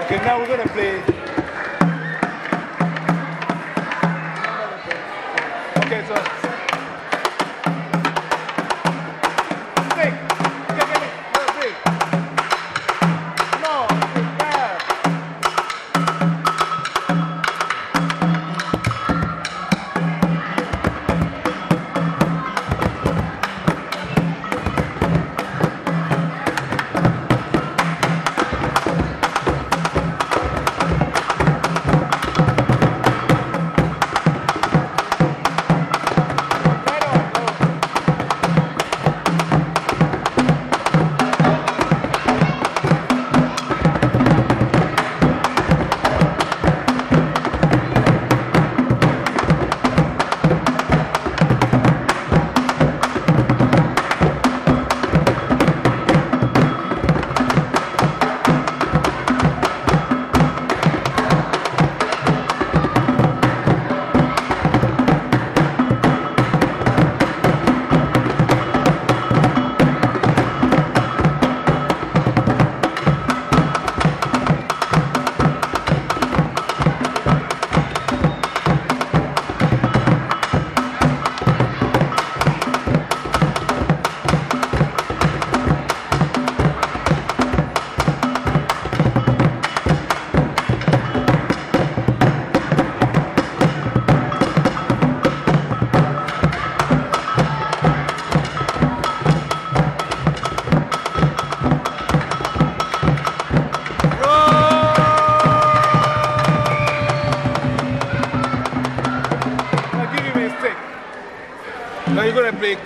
Okay, now we're going to play. Okay, so.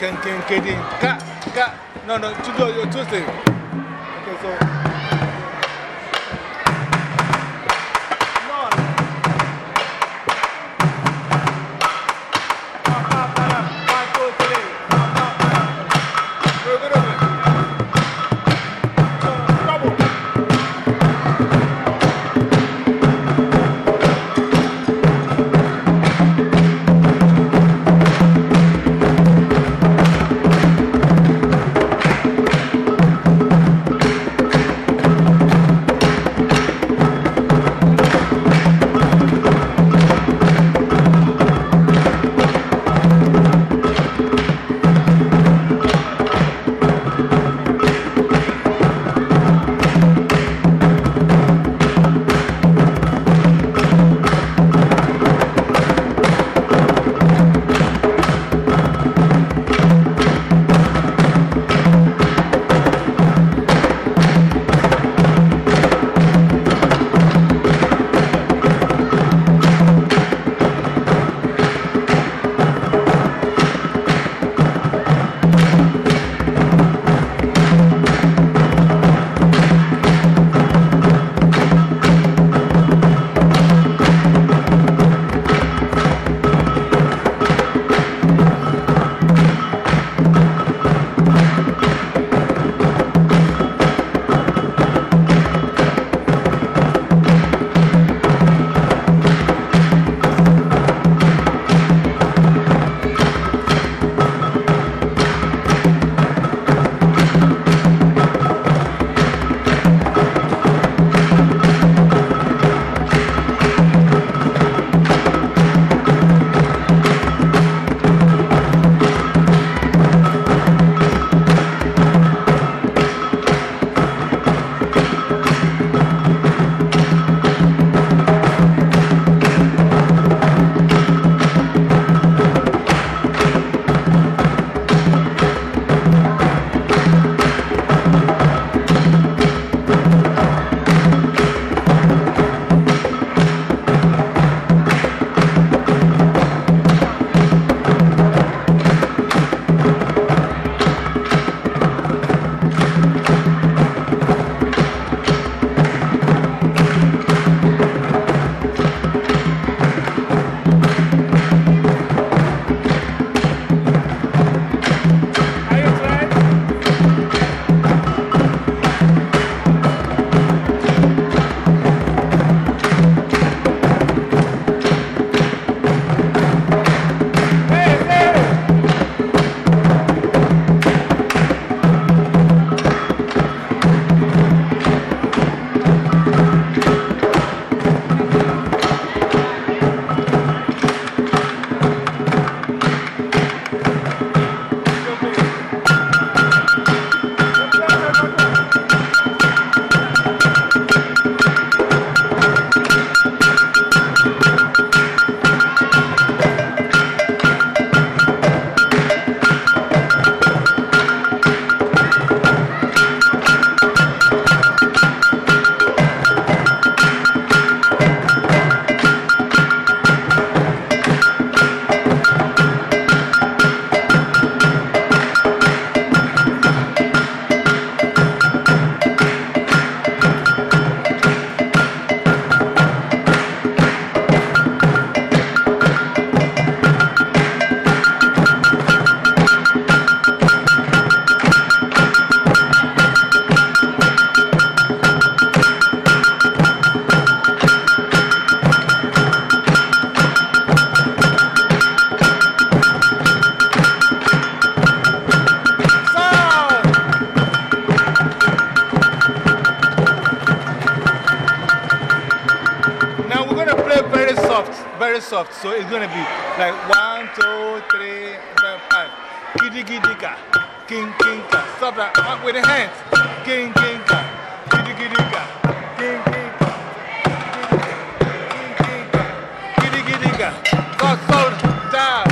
Can can Ken Kedin. Ka, ka. No, no, Tuesday. Okay, so. Soft. So it's going to be like one, two, three, four, five. Giddy, giddy, ka. King, king, ka. Stop that. Up with the hands. King, king, ka. Giddy, giddy, ka. King, king, ka. King, king, ka. Giddy, giddy, ka. Go, so down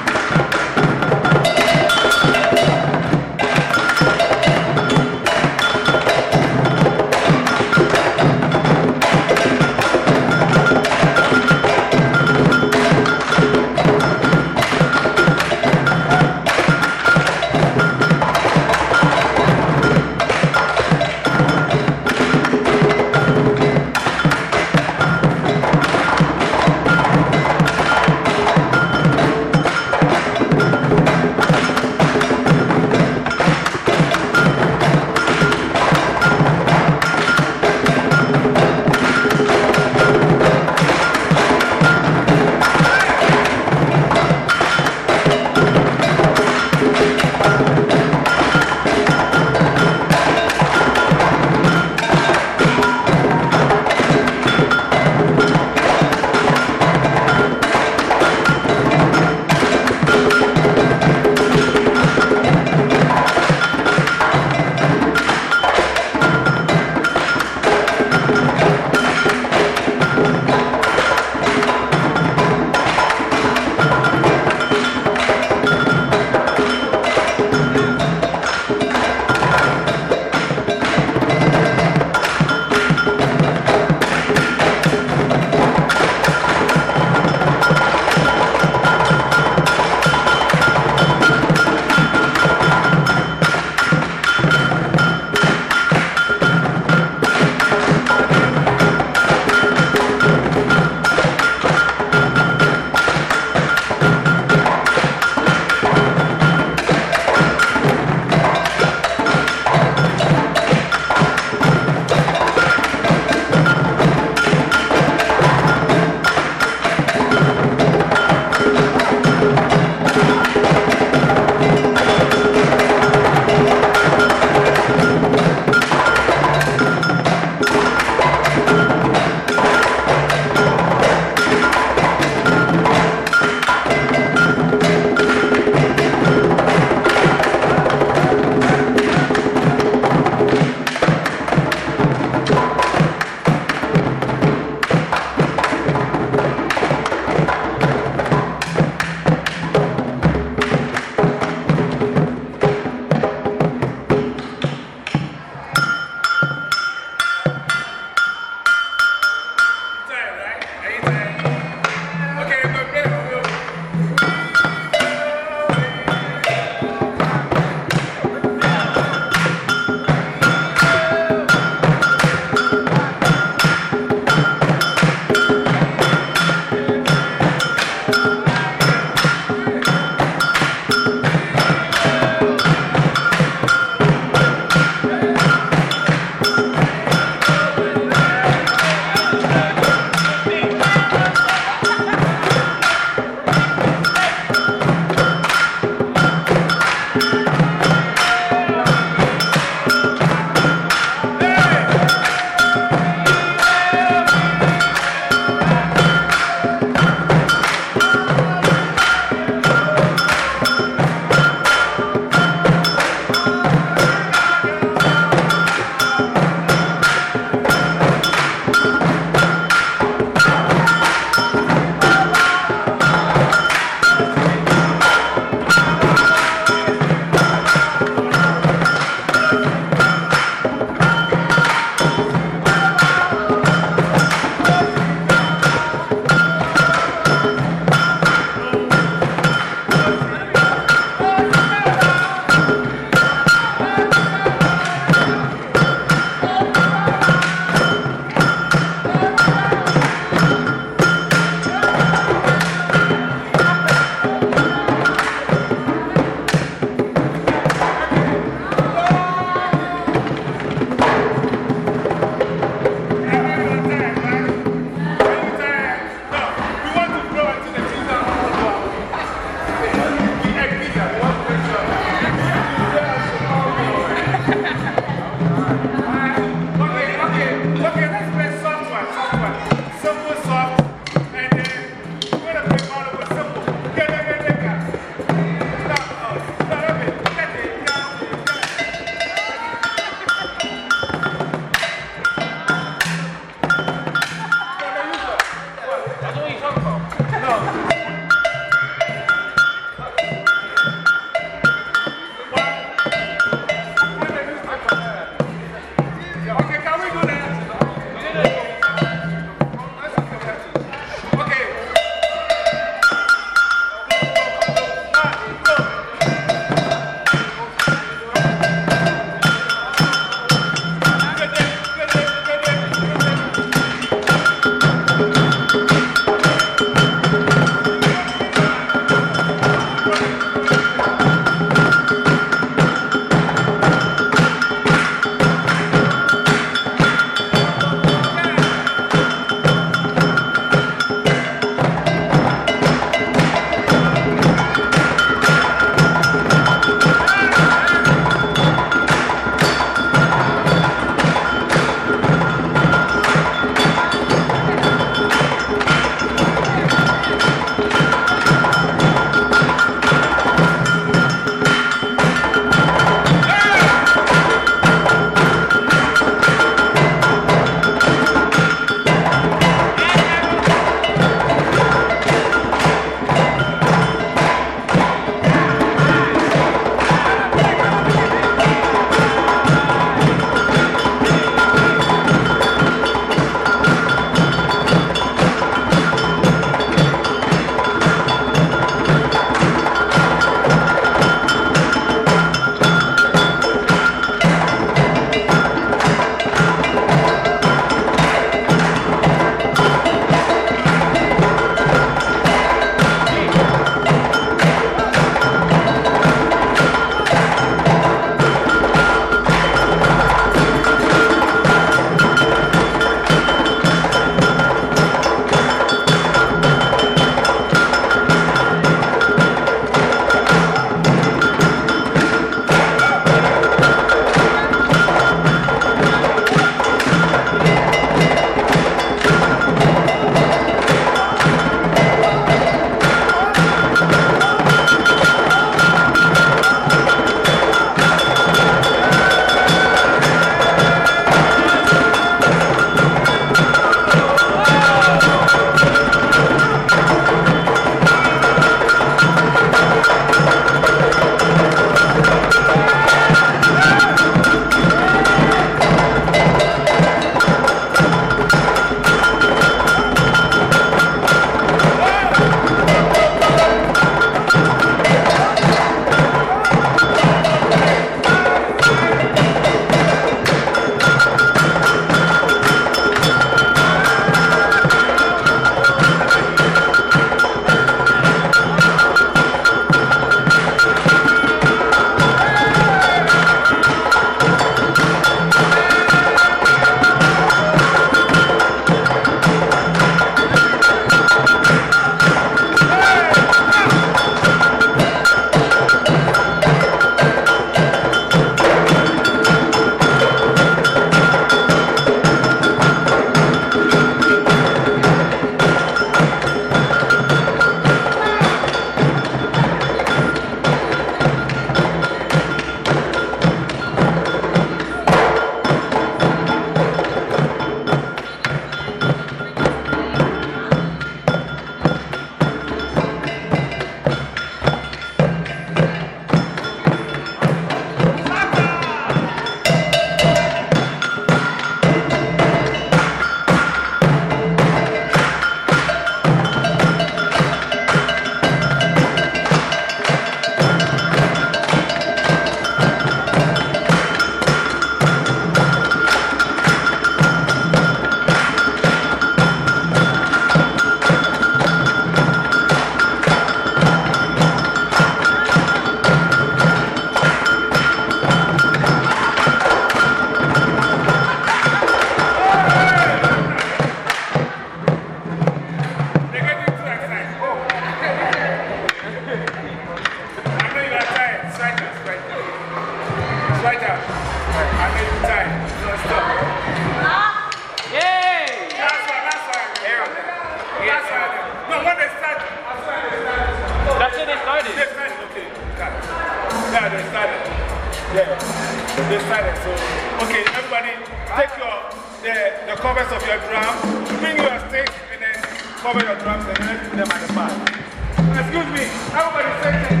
Nobody said that.